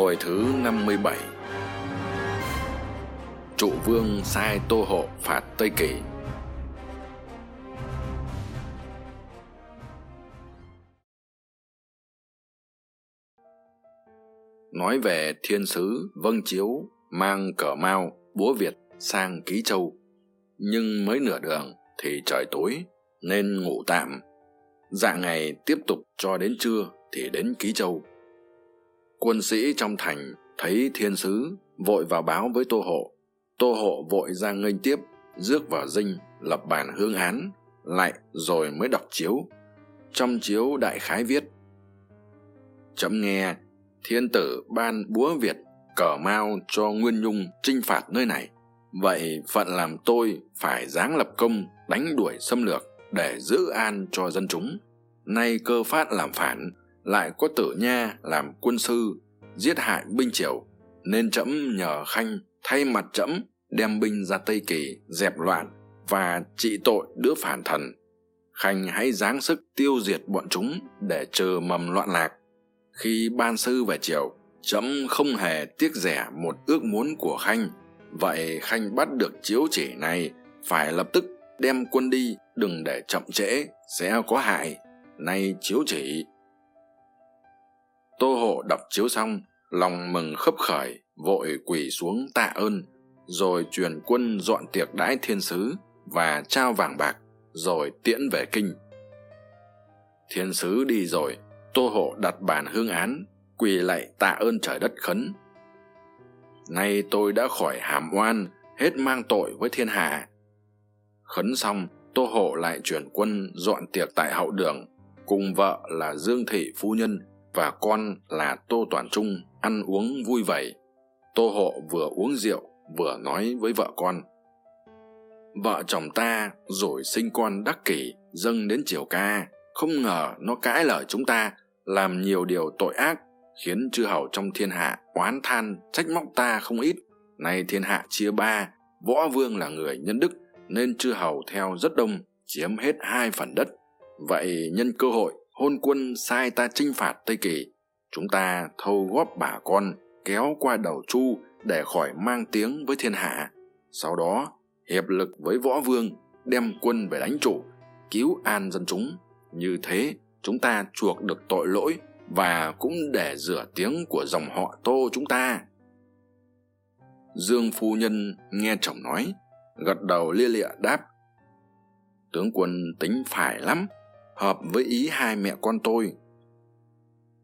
Hồi thứ năm mươi bảy. Trụ vương sai Tô Hộ phạt Tây Kỳ Nói về thiên sứ Vâng Chiếu mang cờ mao búa Việt sang Ký Châu, nhưng mới nửa đường thì trời tối nên ngủ tạm. Dạng ngày tiếp tục cho đến trưa thì đến ký châu quân sĩ trong thành thấy thiên sứ vội vào báo với tô hộ. Tô hộ vội ra nghênh tiếp, rước vào dinh, lập bản hương án lại rồi mới đọc chiếu. Trong chiếu đại khái viết, chấm nghe, thiên tử ban búa việt cờ mao cho nguyên nhung chinh phạt nơi này. Vậy phận làm tôi phải giáng lập công đánh đuổi xâm lược để giữ an cho dân chúng. Nay cơ phát làm phản lại có tử nha làm quân sư, giết hại binh triều, nên trẫm nhờ khanh thay mặt trẫm đem binh ra tây kỳ dẹp loạn và trị tội đứa phản thần. Khanh hãy giáng sức tiêu diệt bọn chúng để trừ mầm loạn lạc. Khi ban sư về triều, trẫm không hề tiếc rẻ một ước muốn của khanh. Vậy khanh bắt được chiếu chỉ này, phải lập tức đem quân đi, đừng để chậm trễ, sẽ có hại. Nay chiếu chỉ tô hộ đọc chiếu xong, lòng mừng khấp khởi, vội quỳ xuống tạ ơn, rồi truyền quân dọn tiệc đãi thiên sứ và trao vàng bạc, rồi tiễn về kinh. Thiên sứ đi rồi, tô hộ đặt bàn hương án, quỳ lạy tạ ơn trời đất khấn. Nay tôi đã khỏi hàm oan, hết mang tội với thiên hạ. Khấn xong, tô hộ lại chuyển quân dọn tiệc tại hậu đường, cùng vợ là dương thị phu nhân và con là tô toàn trung ăn uống vui vầy tô hộ vừa uống rượu, vừa nói với vợ con. Vợ chồng ta rồi sinh con đắc kỷ, dâng đến triều ca. Không ngờ nó cãi lời chúng ta, làm nhiều điều tội ác, khiến chư hầu trong thiên hạ oán than, trách móc ta không ít. Nay thiên hạ chia ba, võ vương là người nhân đức, nên chư hầu theo rất đông, chiếm hết hai phần đất. Vậy nhân cơ hội hôn quân sai ta chinh phạt tây kỳ. Chúng ta thâu góp bà con, kéo qua đầu chu để khỏi mang tiếng với thiên hạ. Sau đó, hiệp lực với võ vương, đem quân về đánh trụ cứu an dân chúng. Như thế, chúng ta chuộc được tội lỗi và cũng để rửa tiếng của dòng họ tô chúng ta. Dương phu nhân nghe chồng nói, gật đầu lia lịa đáp, tướng quân tính phải lắm hợp với ý hai mẹ con tôi.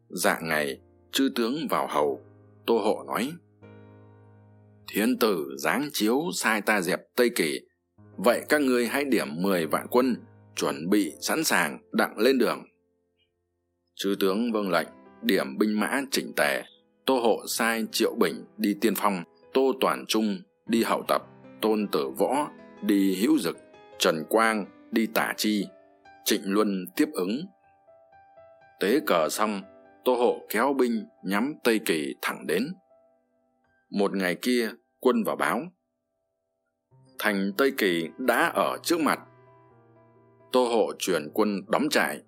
Dạng ngày, chư tướng vào hầu, tô hộ nói, thiên tử giáng chiếu sai ta dẹp tây kỳ, vậy các ngươi hãy điểm mười vạn quân, chuẩn bị sẵn sàng đặng lên đường. Chư tướng vâng lệnh, điểm binh mã chỉnh tề, tô hộ sai triệu bình đi tiên phong, tô toàn trung đi hậu tập, tôn tử võ đi hữu dực, trần quang đi tả chi trịnh luân tiếp ứng. Tế cờ xong, tô hộ kéo binh nhắm tây kỳ thẳng đến. Một ngày kia, quân vào báo. Thành tây kỳ đã ở trước mặt. Tô hộ truyền quân đóng trại.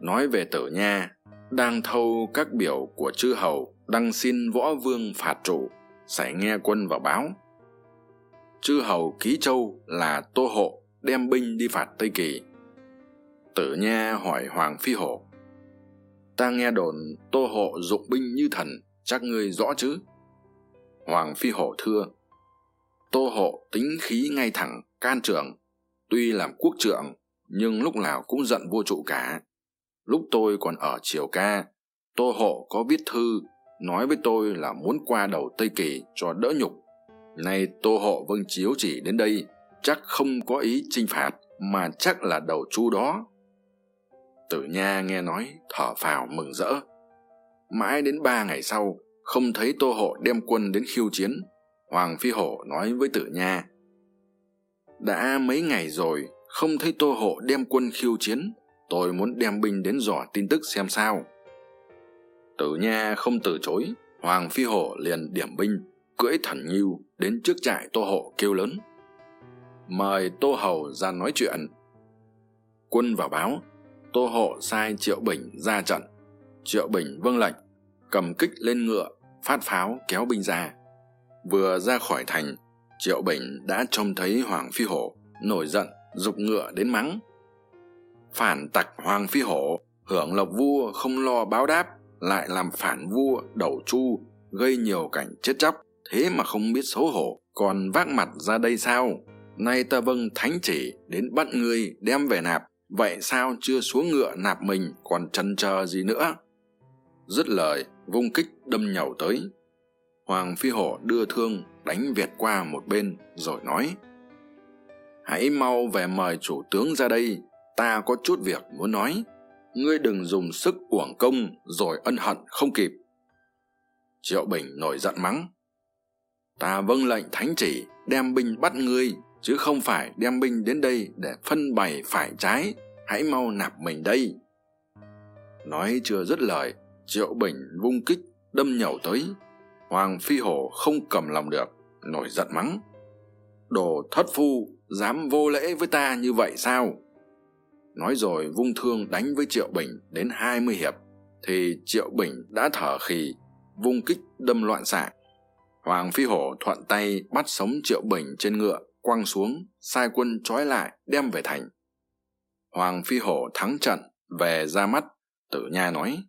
Nói về tử nha, đang thâu các biểu của chư hầu đăng xin võ vương phạt trụ, sẽ nghe quân vào báo. Chư hầu ký châu là tô hộ đem binh đi phạt tây kỳ. Tử nha hỏi hoàng phi hổ, ta nghe đồn tô hộ dụng binh như thần, chắc ngươi rõ chứ? Hoàng phi hổ thưa, tô hộ tính khí ngay thẳng, can trường tuy làm quốc trượng nhưng lúc nào cũng giận vua trụ cả. Lúc tôi còn ở triều ca, tô hộ có viết thư, nói với tôi là muốn qua đầu tây kỳ cho đỡ nhục. Nay tô hộ vâng chiếu chỉ đến đây chắc không có ý chinh phạt, mà chắc là đầu chu đó. Tử nha nghe nói, thở phào mừng rỡ. Mãi đến ba ngày sau, không thấy tô hộ đem quân đến khiêu chiến, hoàng phi hổ nói với tử nha. Đã mấy ngày rồi, không thấy tô hộ đem quân khiêu chiến, tôi muốn đem binh đến dò tin tức xem sao. Tử nha không từ chối, hoàng phi hổ liền điểm binh, cưỡi thần nghiêu đến trước trại tô hộ kêu lớn mời tô hầu ra nói chuyện. Quân vào báo, tô hộ sai triệu bình ra trận. Triệu bình vâng lệnh, cầm kích lên ngựa, phát pháo kéo binh ra. Vừa ra khỏi thành, triệu bình đã trông thấy hoàng phi hổ nổi giận, giục ngựa đến mắng. Phản tặc hoàng phi hổ hưởng lộc vua không lo báo đáp, lại làm phản vua đầu chu, gây nhiều cảnh chết chóc, thế mà không biết xấu hổ, còn vác mặt ra đây sao? Nay ta vâng thánh chỉ đến bắt ngươi đem về nạp, vậy sao chưa xuống ngựa nạp mình còn chần chờ gì nữa? Dứt lời, vung kích đâm nhầu tới. Hoàng phi hổ đưa thương đánh việt qua một bên rồi nói, hãy mau về mời chủ tướng ra đây, ta có chút việc muốn nói. Ngươi đừng dùng sức uổng công rồi ân hận không kịp. Triệu bình nổi giận mắng, ta vâng lệnh thánh chỉ đem binh bắt ngươi chứ không phải đem binh đến đây để phân bày phải trái, hãy mau nạp mình đây. Nói chưa dứt lời, triệu bình vung kích đâm nhẩu tới. Hoàng phi hổ không cầm lòng được, nổi giận mắng. Đồ thất phu, dám vô lễ với ta như vậy sao? Nói rồi vung thương đánh với triệu bình đến hai mươi hiệp, thì triệu bình đã thở khì, vung kích đâm loạn xạ. Hoàng phi hổ thuận tay bắt sống triệu bình trên ngựa quăng xuống, sai quân trói lại, đem về thành. Hoàng phi hổ thắng trận, về ra mắt, tử nha nói,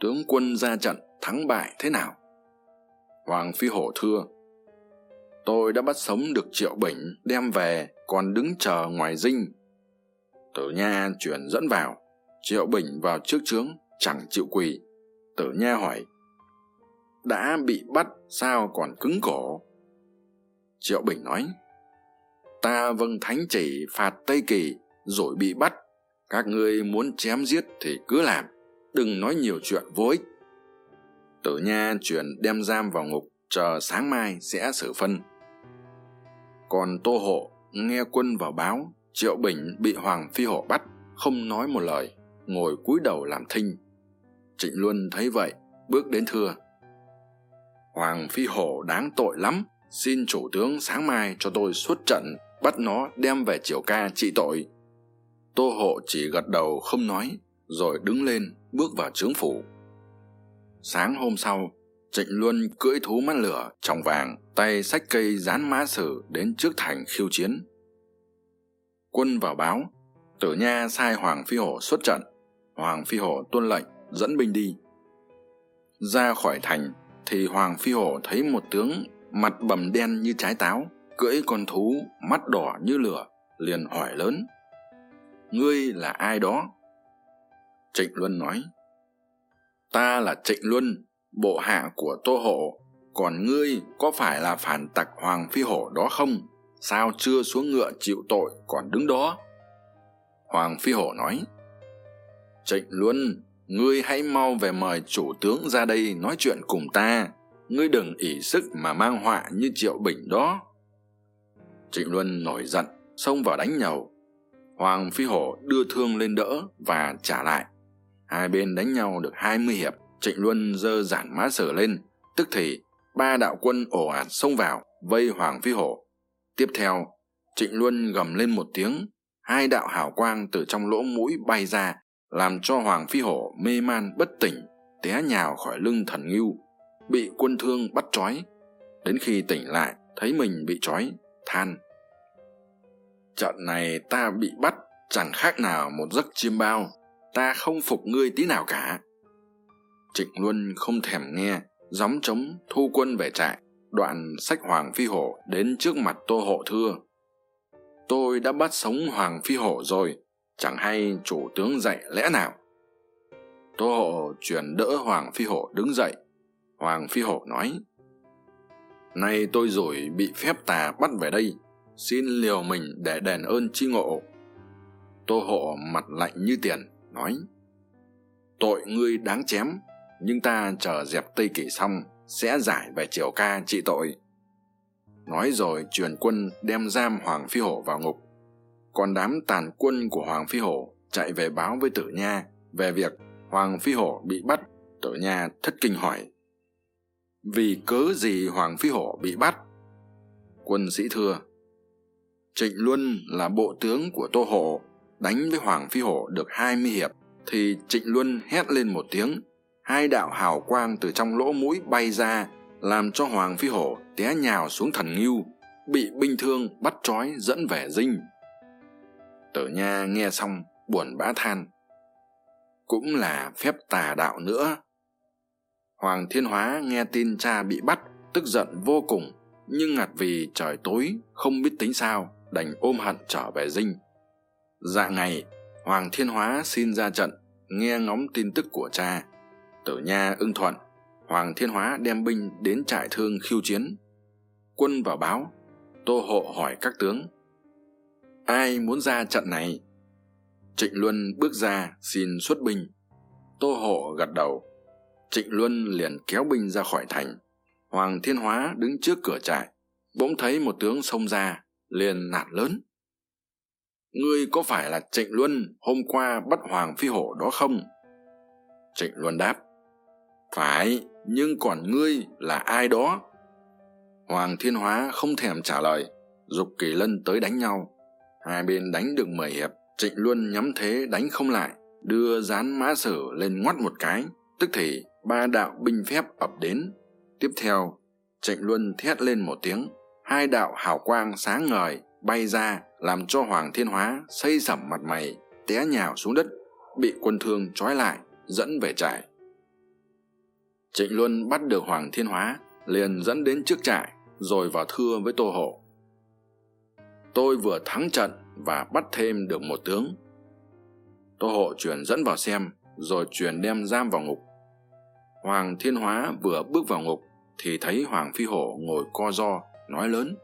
tướng quân ra trận thắng bại thế nào? Hoàng phi hổ thưa, tôi đã bắt sống được triệu bình đem về, còn đứng chờ ngoài dinh. Tử nha chuyển dẫn vào, triệu bình vào trước trướng, chẳng chịu quỳ. Tử nha hỏi, đã bị bắt, sao còn cứng cổ? Triệu bình nói, ta vâng thánh chỉ phạt tây kỳ rồi bị bắt. Các ngươi muốn chém giết thì cứ làm, đừng nói nhiều chuyện vô ích. Tử nha chuyển đem giam vào ngục, chờ sáng mai sẽ xử phân. Còn tô hộ nghe quân vào báo, triệu bình bị hoàng phi hổ bắt, không nói một lời, ngồi cúi đầu làm thinh. Trịnh luân thấy vậy, bước đến thưa. Hoàng phi hổ đáng tội lắm xin chủ tướng sáng mai cho tôi xuất trận, bắt nó đem về triều ca trị tội. Tô hộ chỉ gật đầu không nói, rồi đứng lên, bước vào trướng phủ. Sáng hôm sau, trịnh luân cưỡi thú mắt lửa trong vàng, tay xách cây dán mã sử đến trước thành khiêu chiến. Quân vào báo, tử nha sai hoàng phi hổ xuất trận. Hoàng phi hổ tuân lệnh, dẫn binh đi. Ra khỏi thành, thì hoàng phi hổ thấy một tướng mặt bầm đen như trái táo, cưỡi con thú, mắt đỏ như lửa, liền hỏi lớn. Ngươi là ai đó? Trịnh luân nói. Ta là trịnh luân, bộ hạ của tô hộ còn ngươi có phải là phản tặc hoàng phi hổ đó không? Sao chưa xuống ngựa chịu tội còn đứng đó? Hoàng phi hổ nói. Trịnh luân, ngươi hãy mau về mời chủ tướng ra đây nói chuyện cùng ta ngươi đừng ỷ sức mà mang họa như triệu bình đó. Trịnh luân nổi giận, xông vào đánh nhầu hoàng phi hổ đưa thương lên đỡ và trả lại. Hai bên đánh nhau được hai mươi hiệp, trịnh luân giơ giản mã sở lên, tức thì ba đạo quân ồ ạt xông vào, vây hoàng phi hổ. Tiếp theo, trịnh luân gầm lên một tiếng, hai đạo hào quang từ trong lỗ mũi bay ra, làm cho hoàng phi hổ mê man bất tỉnh, té nhào khỏi lưng thần ngưu bị quân thương bắt trói, đến khi tỉnh lại thấy mình bị trói, than. Trận này ta bị bắt, chẳng khác nào một giấc chiêm bao, ta không phục ngươi tí nào cả. Trịnh luân không thèm nghe, gióng trống thu quân về trại, đoạn sách hoàng phi hổ đến trước mặt tô hộ thưa tôi đã bắt sống hoàng phi hổ rồi, chẳng hay chủ tướng dạy lẽ nào. Tô hộ chuyển đỡ hoàng phi hổ đứng dậy hoàng phi hổ nói, nay tôi rồi bị phép tà bắt về đây, xin liều mình để đền ơn chi ngộ. Tô hộ mặt lạnh như tiền, nói, tội ngươi đáng chém, nhưng ta chờ dẹp tây kỷ xong sẽ giải về triều ca trị tội. Nói rồi truyền quân đem giam hoàng phi hổ vào ngục. Còn đám tàn quân của hoàng phi hổ chạy về báo với tử nha về việc hoàng phi hổ bị bắt, tử nha thất kinh hỏi vì cớ gì hoàng phi hổ bị bắt? Quân sĩ thưa, trịnh luân là bộ tướng của tô hộ đánh với hoàng phi hổ được hai mươi hiệp, thì trịnh luân hét lên một tiếng, hai đạo hào quang từ trong lỗ mũi bay ra, làm cho hoàng phi hổ té nhào xuống thần ngưu, bị binh thương bắt trói dẫn về dinh. Tử nha nghe xong buồn bã than, cũng là phép tà đạo nữa hoàng thiên hóa nghe tin cha bị bắt, tức giận vô cùng, nhưng ngặt vì trời tối, không biết tính sao, đành ôm hận trở về dinh. Dạ ngày, hoàng thiên hóa xin ra trận, nghe ngóng tin tức của cha. Tử nha ưng thuận, hoàng thiên hóa đem binh đến trại thương khiêu chiến. Quân vào báo, tô hộ hỏi các tướng, ai muốn ra trận này? Trịnh luân bước ra xin xuất binh. Tô hộ gật đầu trịnh luân liền kéo binh ra khỏi thành. Hoàng thiên hóa đứng trước cửa trại, bỗng thấy một tướng xông ra, liền nạt lớn. Ngươi có phải là trịnh luân hôm qua bắt hoàng phi hổ đó không? Trịnh luân đáp. Phải, nhưng còn ngươi là ai đó? Hoàng thiên hóa không thèm trả lời, dục kỳ lân tới đánh nhau. Hai bên đánh được mười hiệp, trịnh luân nhắm thế đánh không lại, đưa dán mã sử lên ngoắt một cái, tức thì ba đạo binh phép ập đến. Tiếp theo, trịnh luân thét lên một tiếng, hai đạo hào quang sáng ngời bay ra, làm cho hoàng thiên hóa xây sẩm mặt mày, té nhào xuống đất, bị quân thương trói lại, dẫn về trại. Trịnh luân bắt được hoàng thiên hóa, liền dẫn đến trước trại, rồi vào thưa với tô hộ tôi vừa thắng trận và bắt thêm được một tướng. Tô hộ truyền dẫn vào xem, rồi truyền đem giam vào ngục hoàng thiên hóa vừa bước vào ngục thì thấy hoàng phi hổ ngồi co ro, nói lớn.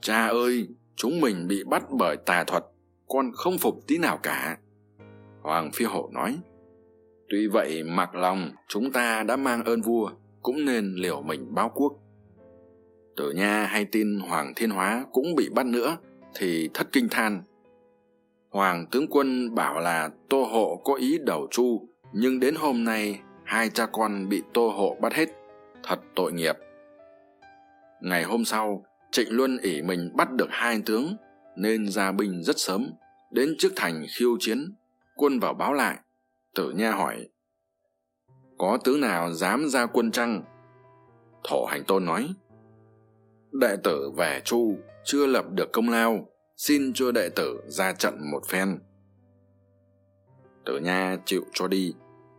Cha ơi, chúng mình bị bắt bởi tà thuật, con không phục tí nào cả. Hoàng phi hổ nói, tuy vậy, mặc lòng, chúng ta đã mang ơn vua, cũng nên liều mình báo quốc. Tử nha hay tin hoàng thiên hóa cũng bị bắt nữa, thì thất kinh than. Hoàng tướng quân bảo là tô hộ có ý đầu chu nhưng đến hôm nay hai cha con bị tô hộ bắt hết. Thật tội nghiệp. Ngày hôm sau, trịnh luân ỷ mình bắt được hai tướng, nên ra binh rất sớm, đến trước thành khiêu chiến, quân vào báo lại. Tử nha hỏi, có tướng nào dám ra quân chăng? Thổ hành tôn nói, đệ tử về chu chưa lập được công lao, xin cho đệ tử ra trận một phen. Tử nha chịu cho đi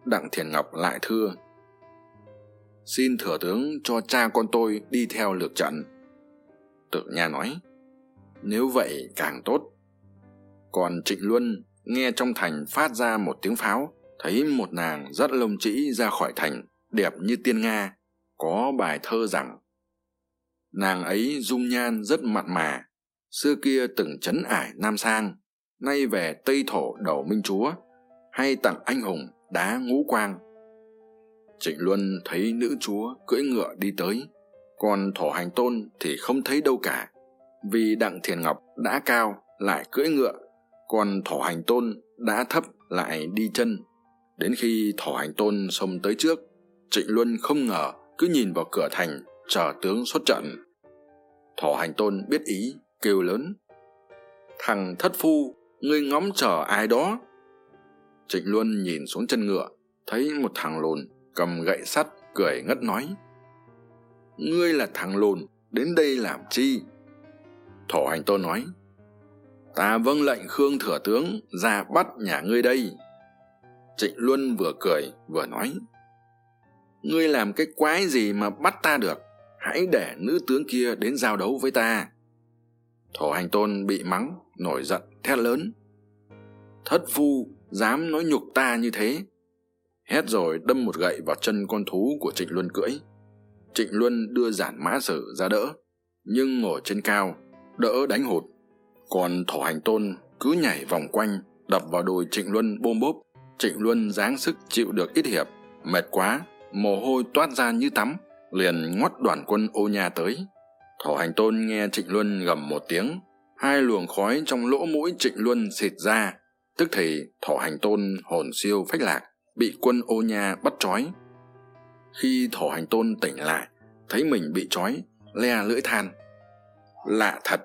đặng thiền ngọc lại thưa, xin thừa tướng cho cha con tôi đi theo lược trận. Tự nha nói, nếu vậy càng tốt. Còn trịnh luân nghe trong thành phát ra một tiếng pháo, thấy một nàng rất lông trĩ ra khỏi thành, đẹp như tiên nga, có bài thơ rằng, nàng ấy dung nhan rất mặn mà, xưa kia từng trấn ải nam sang, nay về tây thổ đầu minh chúa, hay tặng anh hùng đá ngũ quang. Trịnh luân thấy nữ chúa cưỡi ngựa đi tới, còn thổ hành tôn thì không thấy đâu cả, vì đặng thiền ngọc đã cao lại cưỡi ngựa, còn thổ hành tôn đã thấp lại đi chân. Đến khi thổ hành tôn xông tới trước, trịnh luân không ngờ cứ nhìn vào cửa thành chờ tướng xuất trận. Thổ hành tôn biết ý, kêu lớn, thằng thất phu, ngươi ngóng chờ ai đó? Trịnh luân nhìn xuống chân ngựa, thấy một thằng lùn cầm gậy sắt cười ngất nói, ngươi là thằng lùn, đến đây làm chi? Thổ hành tôn nói, ta vâng lệnh khương thừa tướng ra bắt nhà ngươi đây. Trịnh luân vừa cười vừa nói, ngươi làm cái quái gì mà bắt ta được? Hãy để nữ tướng kia đến giao đấu với ta. Thổ hành tôn bị mắng, nổi giận, thét lớn, thất phu dám nói nhục ta như thế. Hét rồi, đâm một gậy vào chân con thú của trịnh luân cưỡi. Trịnh luân đưa giản mã sử ra đỡ, nhưng ngồi trên cao, đỡ đánh hụt. Còn thổ hành tôn cứ nhảy vòng quanh, đập vào đùi trịnh luân bôm bốp. Trịnh luân giáng sức chịu được ít hiệp, mệt quá, mồ hôi toát ra như tắm, liền ngoắt đoàn quân ô nha tới. Thổ hành tôn nghe trịnh luân gầm một tiếng, hai luồng khói trong lỗ mũi trịnh luân xịt ra tức thì thổ hành tôn hồn siêu phách lạc, bị quân ô nha bắt trói. Khi thổ hành tôn tỉnh lại, thấy mình bị trói, le lưỡi than. Lạ thật.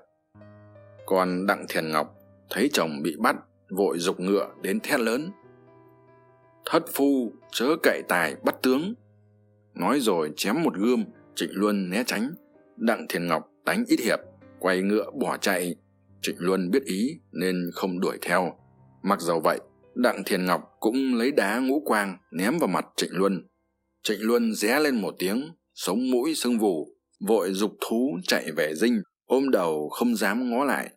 Còn đặng thiền ngọc thấy chồng bị bắt, vội g ụ c ngựa đến thét lớn. Thất phu chớ cậy tài bắt tướng. Nói rồi chém một gươm, trịnh luân né tránh. Đặng thiền ngọc đánh ít hiệp, quay ngựa bỏ chạy. Trịnh luân biết ý nên không đuổi theo mặc dầu vậy, đặng thiền ngọc cũng lấy đá ngũ quang ném vào mặt trịnh luân. Trịnh luân ré lên một tiếng, sống mũi sưng vù, vội g ụ c thú chạy về dinh, ôm đầu không dám ngó lại.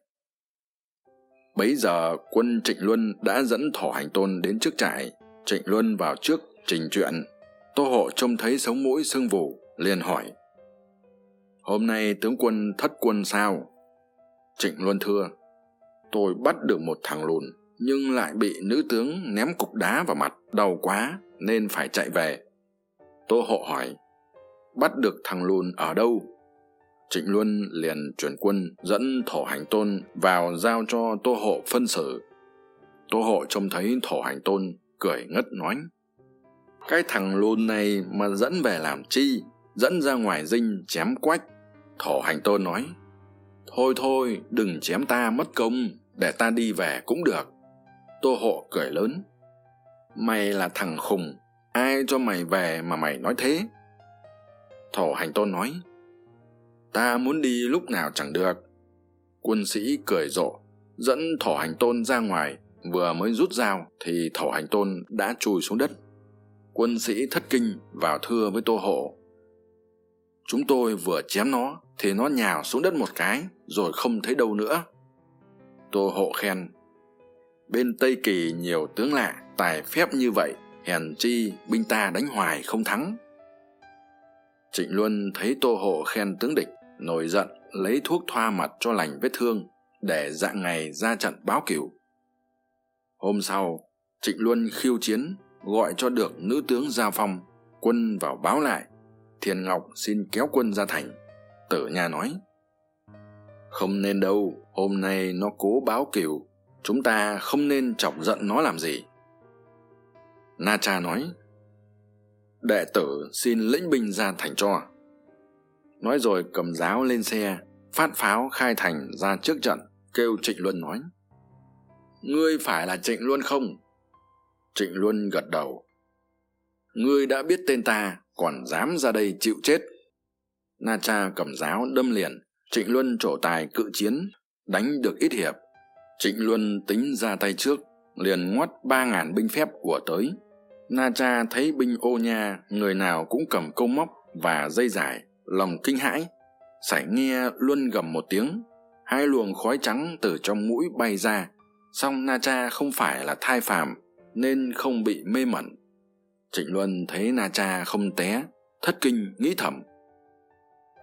Bấy giờ, quân trịnh luân đã dẫn thỏ hành tôn đến trước trại. Trịnh luân vào trước trình chuyện. Tô hộ trông thấy sống mũi sưng vù, liền hỏi, hôm nay tướng quân thất quân sao? Trịnh luân thưa, tôi bắt được một thằng lùn nhưng lại bị nữ tướng ném cục đá vào mặt, đau quá, nên phải chạy về. Tô hộ hỏi, bắt được thằng lùn ở đâu? Trịnh luân liền chuyển quân dẫn thổ hành tôn vào giao cho tô hộ phân xử. Tô hộ trông thấy thổ hành tôn cười ngất nói cái thằng lùn này mà dẫn về làm chi? Dẫn ra ngoài dinh chém quách. Thổ hành tôn nói, thôi thôi, đừng chém ta mất công, để ta đi về cũng được tô hộ cười lớn. Mày là thằng khùng, ai cho mày về mà mày nói thế? Thổ hành tôn nói, ta muốn đi lúc nào chẳng được. Quân sĩ cười rộ, dẫn thổ hành tôn ra ngoài, vừa mới rút dao thì thổ hành tôn đã chui xuống đất. Quân sĩ thất kinh, vào thưa với tô hộ chúng tôi vừa chém nó thì nó nhào xuống đất một cái, rồi không thấy đâu nữa. Tô hộ khen bên tây kỳ nhiều tướng lạ, tài phép như vậy, hèn chi binh ta đánh hoài không thắng. Trịnh luân thấy tô hộ khen tướng địch, nổi giận, lấy thuốc thoa mặt cho lành vết thương, để dạng ngày ra trận báo cửu. Hôm sau, trịnh luân khiêu chiến, gọi cho được nữ tướng gia phong, quân vào báo lại. Thiền ngọc xin kéo quân ra thành. Tử nha nói, không nên đâu, hôm nay nó cố báo cửu chúng ta không nên chọc giận nó làm gì. Na cha nói, đệ tử xin lĩnh binh ra thành cho. Nói rồi cầm giáo lên xe, phát pháo khai thành ra trước trận, kêu trịnh luân nói, ngươi phải là trịnh luân không? Trịnh luân gật đầu, ngươi đã biết tên ta, còn dám ra đây chịu chết. Na cha cầm giáo đâm liền, trịnh luân trổ tài cự chiến, đánh được ít hiệp trịnh luân tính ra tay trước, liền ngoắt ba ngàn binh phép của tới. Na cha thấy binh ô nha, người nào cũng cầm câu móc và dây dài, lòng kinh hãi. Sảy nghe luân gầm một tiếng, hai luồng khói trắng từ trong mũi bay ra. Song na cha không phải là thai phàm, nên không bị mê mẩn. Trịnh luân thấy na cha không té, thất kinh, nghĩ thầm.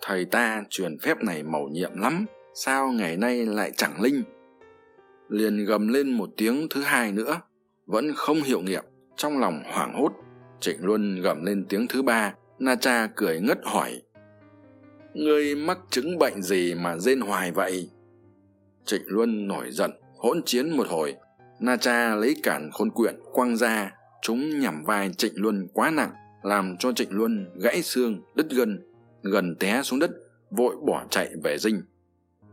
Thầy ta truyền phép này màu nhiệm lắm, sao ngày nay lại chẳng linh? Liền gầm lên một tiếng thứ hai nữa, vẫn không hiệu nghiệm, trong lòng hoảng hốt trịnh luân gầm lên tiếng thứ ba na cha cười ngất hỏi. Ngươi mắc chứng bệnh gì mà rên hoài vậy? Trịnh luân nổi giận, hỗn chiến một hồi. Na cha lấy cản khôn quyện, quăng ra chúng nhằm vai trịnh luân quá nặng, làm cho trịnh luân gãy xương, đứt gân, gần té xuống đất, vội bỏ chạy về dinh.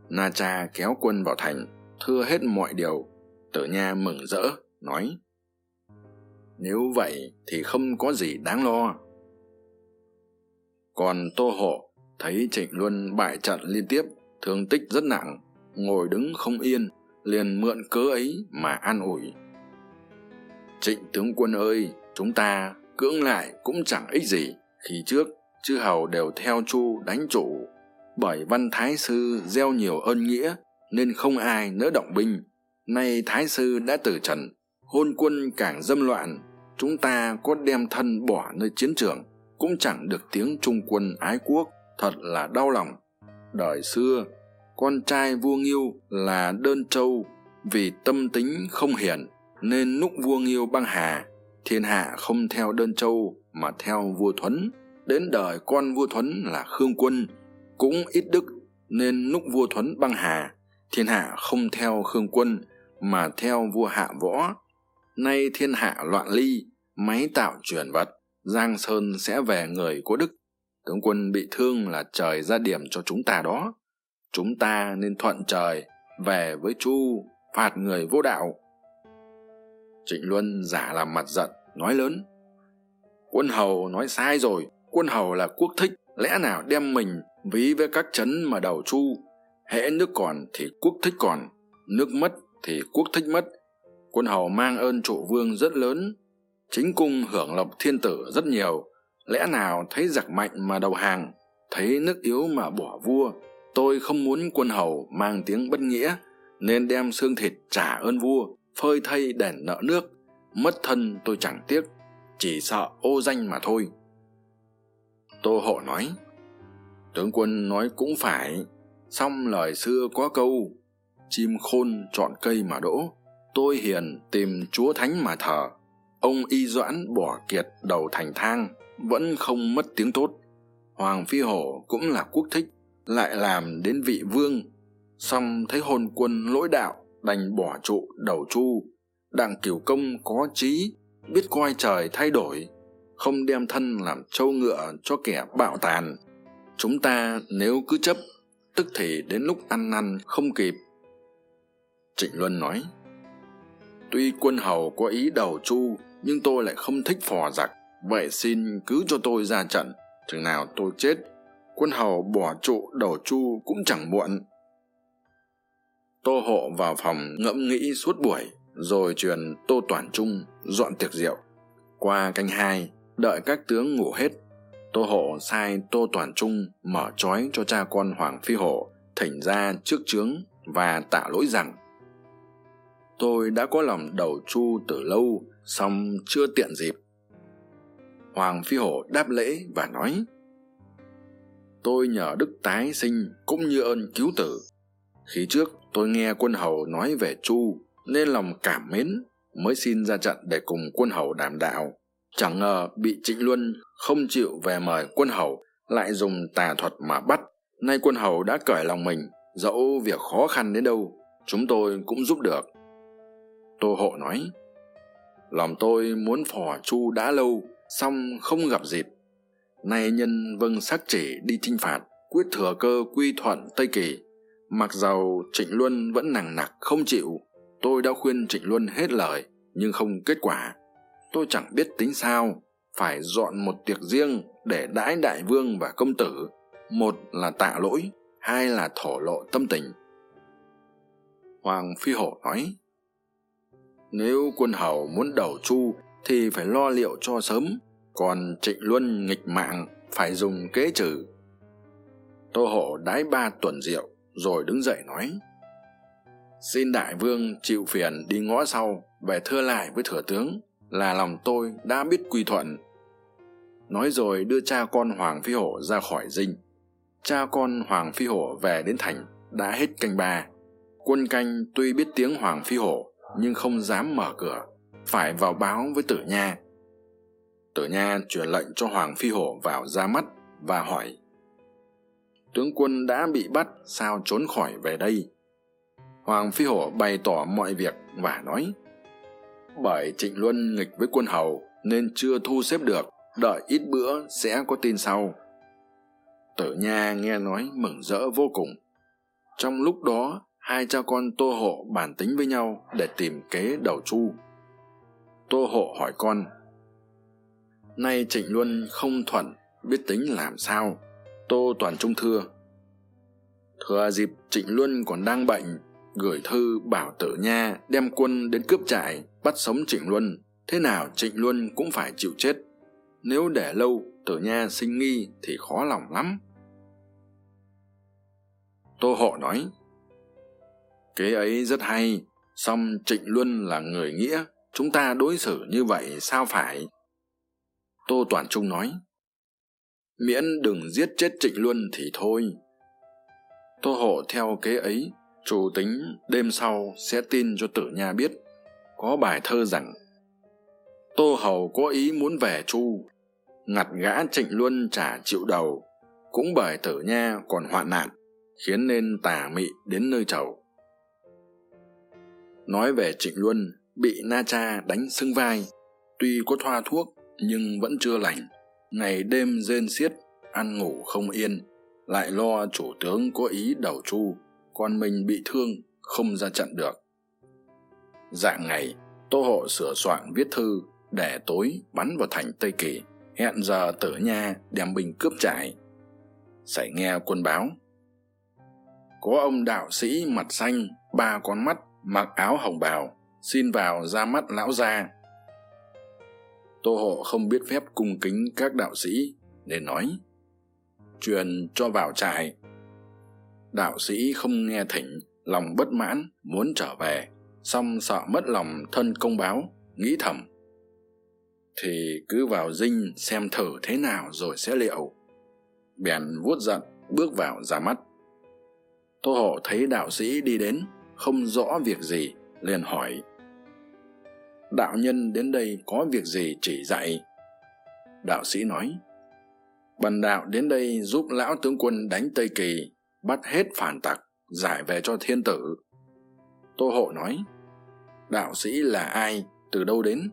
Na cha kéo quân vào thành thưa hết mọi điều, tử nha mừng rỡ, nói, nếu vậy thì không có gì đáng lo. Còn tô hộ thấy trịnh luân bại trận liên tiếp, thương tích rất nặng, ngồi đứng không yên, liền mượn cớ ấy mà an ủi. Trịnh tướng quân ơi, chúng ta cưỡng lại cũng chẳng ích gì, khi trước chư hầu đều theo chu đánh chủ, bởi văn thái sư gieo nhiều ơn nghĩa nên không ai nỡ động binh. Nay thái sư đã từ trần hôn quân càng dâm loạn, chúng ta có đem thân bỏ nơi chiến trường, cũng chẳng được tiếng trung quân ái quốc, thật là đau lòng. Đời xưa, con trai vua nghiêu là đơn châu, vì tâm tính không hiền, nên núc vua nghiêu băng hà. Thiên hạ không theo đơn châu mà theo vua thuấn. Đến đời con vua thuấn là khương quân, cũng ít đức, nên núc vua thuấn băng hà thiên hạ không theo khương quân mà theo vua hạ võ. Nay thiên hạ loạn ly, máy tạo chuyển vật, giang sơn sẽ về người có đức. Tướng quân bị thương là trời ra điểm cho chúng ta đó. Chúng ta nên thuận trời, về với chu, phạt người vô đạo. Trịnh luân giả làm mặt giận, nói lớn, quân hầu nói sai rồi, quân hầu là quốc thích, lẽ nào đem mình ví với các trấn mà đầu chu? Hễ nước còn thì quốc thích còn, nước mất thì quốc thích mất. Quân hầu mang ơn trụ vương rất lớn, chính cung hưởng lộc thiên tử rất nhiều. Lẽ nào thấy giặc mạnh mà đầu hàng, thấy nước yếu mà bỏ vua? Tôi không muốn quân hầu mang tiếng bất nghĩa, nên đem xương thịt trả ơn vua, phơi thây đền nợ nước. Mất thân tôi chẳng tiếc, chỉ sợ ô danh mà thôi. Tô hộ nói, tướng quân nói cũng phải song lời xưa có câu, chim khôn chọn cây mà đỗ, tôi hiền tìm chúa thánh mà thờ. Ông y doãn bỏ kiệt đầu thành thang, vẫn không mất tiếng tốt. Hoàng phi hổ cũng là quốc thích, lại làm đến vị vương. Song thấy hôn quân lỗi đạo, đành bỏ trụ đầu chu. Đặng cửu công có trí, biết coi trời thay đổi, không đem thân làm trâu ngựa cho kẻ bạo tàn. Chúng ta nếu cứ chấp tức thì đến lúc ăn năn không kịp. Trịnh luân nói, tuy quân hầu có ý đầu chu, nhưng tôi lại không thích phò giặc. Vậy xin cứ cho tôi ra trận. Chừng nào tôi chết, quân hầu bỏ trụ đầu chu cũng chẳng muộn. Tô hộ vào phòng ngẫm nghĩ suốt buổi, rồi truyền tô toàn trung dọn tiệc rượu. Qua canh hai, đợi các tướng ngủ hết tô hộ sai tô toàn trung mở trói cho cha con hoàng phi hổ thỉnh ra trước trướng và tạ lỗi rằng, tôi đã có lòng đầu chu từ lâu, song chưa tiện dịp. Hoàng phi hổ đáp lễ và nói, tôi nhờ đức tái sinh cũng như ơn cứu tử. Khi trước tôi nghe quân hầu nói về chu, nên lòng cảm mến mới xin ra trận để cùng quân hầu đảm đạo chẳng ngờ bị trịnh luân không chịu về mời quân hầu, lại dùng tà thuật mà bắt. Nay quân hầu đã cởi lòng mình, dẫu việc khó khăn đến đâu, chúng tôi cũng giúp được. Tô hộ nói, lòng tôi muốn phò chu đã lâu, song không gặp dịp. Nay nhân vâng sắc chỉ đi chinh phạt, quyết thừa cơ quy thuận tây kỳ. Mặc dầu trịnh luân vẫn nằng nặc không chịu, tôi đã khuyên trịnh luân hết lời, nhưng không kết quả tôi chẳng biết tính sao, phải dọn một tiệc riêng để đãi đại vương và công tử. Một là tạ lỗi, hai là thổ lộ tâm tình. Hoàng phi hổ nói, nếu quân hầu muốn đầu chu thì phải lo liệu cho sớm, còn trịnh luân nghịch mạng phải dùng kế trừ. Tô hổ đái ba tuần rượu rồi đứng dậy nói, xin đại vương chịu phiền đi ngõ sau, về thưa lại với thừa tướng là lòng tôi đã biết quy thuận. Nói rồi đưa cha con hoàng phi hổ ra khỏi dinh. Cha con hoàng phi hổ về đến thành đã hết canh ba. Quân canh tuy biết tiếng hoàng phi hổ, nhưng không dám mở cửa, phải vào báo với tử nha. Tử nha truyền lệnh cho hoàng phi hổ vào ra mắt và hỏi, tướng quân đã bị bắt, sao trốn khỏi về đây? Hoàng phi hổ bày tỏ mọi việc và nói bởi trịnh luân nghịch với quân hầu nên chưa thu xếp được, đợi ít bữa sẽ có tin sau. Tử nha nghe nói mừng rỡ vô cùng. Trong lúc đó, hai cha con tô hộ bàn tính với nhau để tìm kế đầu chu. Tô hộ hỏi con, nay trịnh luân không thuận, biết tính làm sao? Tô toàn trung thưa. Thừa dịp trịnh luân còn đang bệnh gửi thư bảo tử nha, đem quân đến cướp trại, bắt sống trịnh luân. Thế nào trịnh luân cũng phải chịu chết. Nếu để lâu, tử nha sinh nghi thì khó lòng lắm. Tô hộ nói, kế ấy rất hay, song trịnh luân là người nghĩa, chúng ta đối xử như vậy sao phải? Tô toàn trung nói, miễn đừng giết chết trịnh luân thì thôi. Tô hộ theo kế ấy chủ tính đêm sau sẽ tin cho tử nha biết, có bài thơ rằng, tô hầu có ý muốn về chu, ngặt gã trịnh luân trả chịu đầu, cũng bởi tử nha còn hoạn nạn, khiến nên tà mị đến nơi chầu. Nói về trịnh luân, bị na cha đánh sưng vai, tuy có thoa thuốc nhưng vẫn chưa lành, ngày đêm rên xiết, ăn ngủ không yên, lại lo chủ tướng có ý đầu chu con mình bị thương không ra trận được. Dạng ngày, tô hộ sửa soạn viết thư để tối bắn vào thành tây kỳ, hẹn giờ tử nha đem binh cướp trại. Sảy nghe quân báo, có ông đạo sĩ mặt xanh, ba con mắt, mặc áo hồng bào, xin vào ra mắt lão gia. Tô hộ không biết phép cung kính các đạo sĩ nên nói, truyền cho vào trại đạo sĩ không nghe thỉnh lòng bất mãn, muốn trở về. Song sợ mất lòng, thân công báo, nghĩ thầm. Thì cứ vào dinh xem thử thế nào rồi sẽ liệu. Bèn vuốt giận, bước vào ra mắt. Tô hộ thấy đạo sĩ đi đến, không rõ việc gì, liền hỏi. Đạo nhân đến đây có việc gì chỉ dạy? Đạo sĩ nói. Bần đạo đến đây giúp lão tướng quân đánh tây kỳ bắt hết phản tặc, giải về cho thiên tử. Tô hộ nói, đạo sĩ là ai, từ đâu đến?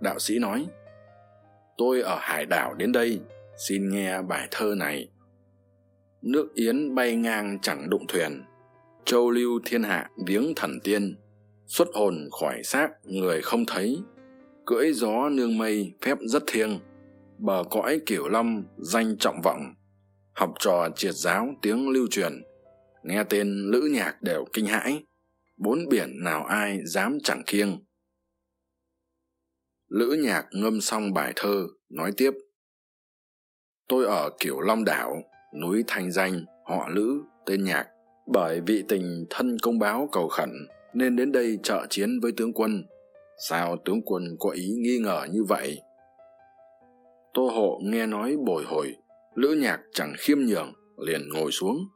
Đạo sĩ nói, tôi ở hải đảo đến đây, xin nghe bài thơ này. Nước yến bay ngang chẳng đụng thuyền, châu lưu thiên hạ viếng thần tiên, xuất hồn khỏi xác người không thấy, cưỡi gió nương mây phép rất thiêng, bờ cõi kiểu long danh trọng vọng học trò triệt giáo tiếng lưu truyền, nghe tên lữ nhạc đều kinh hãi, bốn biển nào ai dám chẳng kiêng lữ nhạc ngâm xong bài thơ, nói tiếp, tôi ở kiểu long đảo, núi thanh danh, họ lữ, tên nhạc. Bởi vị tình thân công báo cầu khẩn, nên đến đây trợ chiến với tướng quân. Sao tướng quân có ý nghi ngờ như vậy? Tô hộ nghe nói bồi hồi lữ nhạc chẳng khiêm nhường, liền ngồi xuống.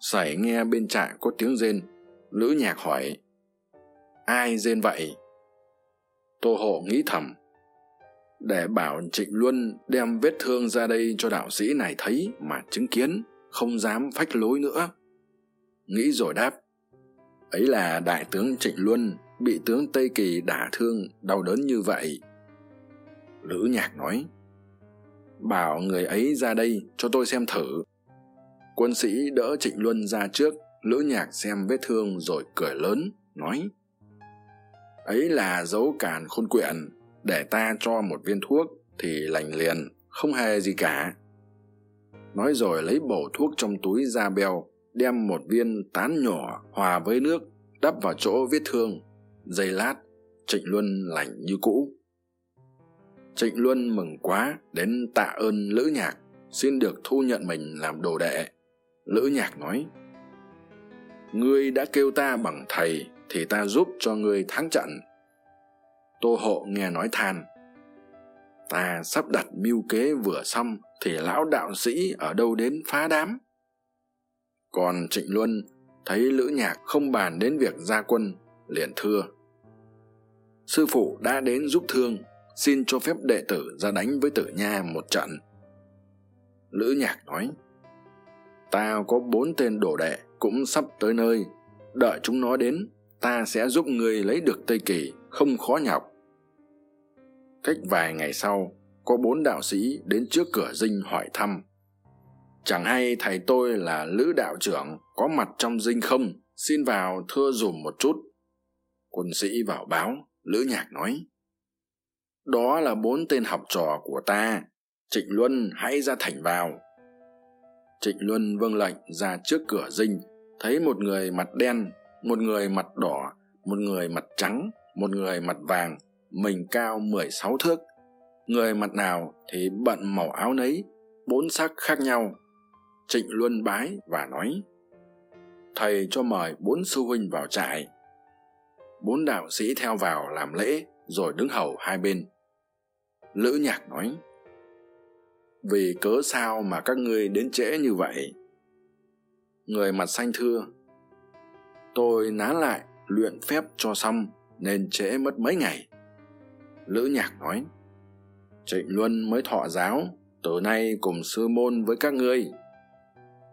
Sảy nghe bên trại có tiếng rên. Lữ nhạc hỏi, ai rên vậy? Tô hộ nghĩ thầm, để bảo trịnh luân đem vết thương ra đây cho đạo sĩ này thấy mà chứng kiến, không dám phách lối nữa. Nghĩ rồi đáp, ấy là đại tướng trịnh luân bị tướng tây kỳ đả thương, đau đớn như vậy. Lữ nhạc nói bảo người ấy ra đây cho tôi xem thử. Quân sĩ đỡ trịnh luân ra trước, lữ nhạc xem vết thương rồi cười lớn, nói, ấy là dấu càn khôn quyện, để ta cho một viên thuốc thì lành liền, không hề gì cả. Nói rồi lấy bổ thuốc trong túi ra beo, đem một viên tán nhỏ hòa với nước, đắp vào chỗ vết thương. Giây lát, trịnh luân lành như cũ trịnh luân mừng quá đến tạ ơn lữ nhạc, xin được thu nhận mình làm đồ đệ. Lữ nhạc nói, ngươi đã kêu ta bằng thầy thì ta giúp cho ngươi thắng trận. Tô hộ nghe nói than, ta sắp đặt mưu kế vừa xong thì lão đạo sĩ ở đâu đến phá đám? Còn trịnh luân thấy lữ nhạc không bàn đến việc ra quân, liền thưa, sư phụ đã đến giúp thương xin cho phép đệ tử ra đánh với tử nha một trận. Lữ nhạc nói ta có bốn tên đồ đệ cũng sắp tới nơi. Đợi chúng nó đến, ta sẽ giúp người lấy được tây kỳ, không khó nhọc. Cách vài ngày sau, có bốn đạo sĩ đến trước cửa dinh hỏi thăm. Chẳng hay thầy tôi là lữ đạo trưởng, có mặt trong dinh không? Xin vào thưa dùm một chút. Quân sĩ vào báo, lữ nhạc nói đó là bốn tên học trò của ta. Trịnh luân, hãy ra thành vào. Trịnh luân vâng lệnh ra trước cửa dinh. Thấy một người mặt đen, một người mặt đỏ, một người mặt trắng, một người mặt vàng, mình cao mười sáu thước. Người mặt nào thì bận màu áo nấy, bốn sắc khác nhau. Trịnh luân bái và nói, thầy cho mời bốn sư huynh vào trại. Bốn đạo sĩ theo vào làm lễ, rồi đứng hầu hai bên lữ nhạc nói, vì cớ sao mà các ngươi đến trễ như vậy? Người mặt xanh thưa, tôi ná lại luyện phép cho xong nên trễ mất mấy ngày lữ nhạc nói, trịnh luân mới thọ giáo, từ nay cùng sư môn với các ngươi.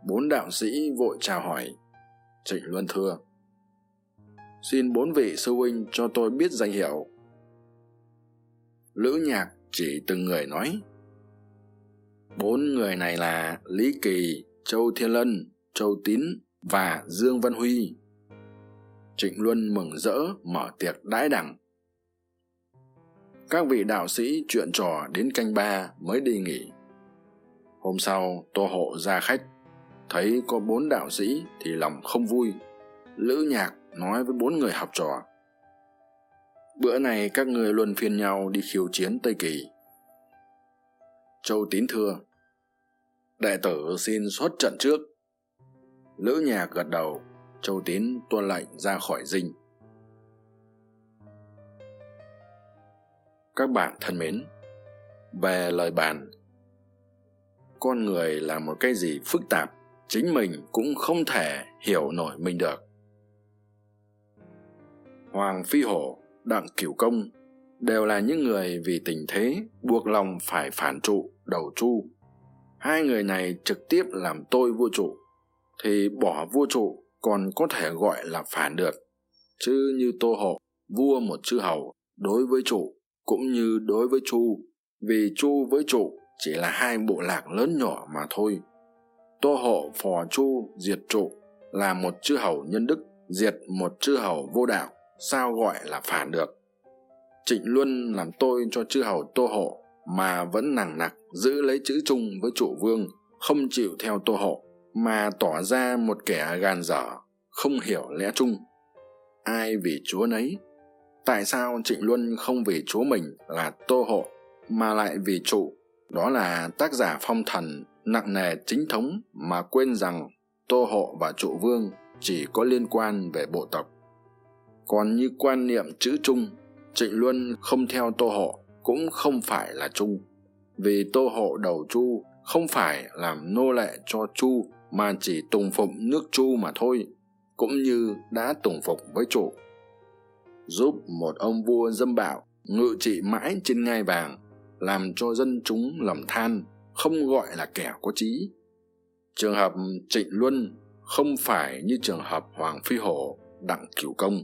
Bốn đạo sĩ vội chào hỏi. Trịnh luân thưa, xin bốn vị sư huynh cho tôi biết danh hiệu. Lữ nhạc chỉ từng người nói. Bốn người này là lý kỳ, châu thiên lân, châu tín và dương văn huy. Trịnh luân mừng rỡ mở tiệc đãi đẳng. Các vị đạo sĩ chuyện trò đến canh ba mới đi nghỉ. Hôm sau, tô hộ ra khách. Thấy có bốn đạo sĩ thì lòng không vui. Lữ nhạc nói với bốn người học trò bữa này các người luân phiên nhau đi khiêu chiến tây kỳ. Châu tín thưa đệ tử xin xuất trận trước. Lữ nhạc gật đầu, châu tín tuân lệnh ra khỏi dinh. Các bạn thân mến, về lời bàn. Con người là một cái gì phức tạp, chính mình cũng không thể hiểu nổi mình được. Hoàng phi hổ đặng cửu công, đều là những người vì tình thế buộc lòng phải phản trụ, đầu chu hai người này trực tiếp làm tôi vua trụ, thì bỏ vua trụ còn có thể gọi là phản được. Chứ như tô hộ vua một chư hầu, đối với trụ, cũng như đối với chu, vì chu với trụ chỉ là hai bộ lạc lớn nhỏ mà thôi. Tô hộ phò chu diệt trụ, là một chư hầu nhân đức, diệt một chư hầu vô đạo sao gọi là phản được? Trịnh luân làm tôi cho chư hầu tô hộ mà vẫn nằng nặc giữ lấy chữ chung với trụ vương, không chịu theo tô hộ, mà tỏ ra một kẻ gàn dở, không hiểu lẽ chung. Ai vì chúa nấy? Tại sao trịnh luân không vì chúa mình là tô hộ mà lại vì trụ đó là tác giả phong thần nặng nề chính thống mà quên rằng tô hộ và trụ vương chỉ có liên quan về bộ tộc còn như quan niệm chữ trung trịnh luân không theo tô hộ cũng không phải là trung vì tô hộ đầu chu không phải làm nô lệ cho chu, mà chỉ tùng phục nước chu mà thôi, cũng như đã tùng phục với chủ giúp một ông vua dâm bạo, ngự trị mãi trên ngai vàng, làm cho dân chúng lầm than, không gọi là kẻ có trí. Trường hợp trịnh luân không phải như trường hợp hoàng phi hổ, đặng cửu công.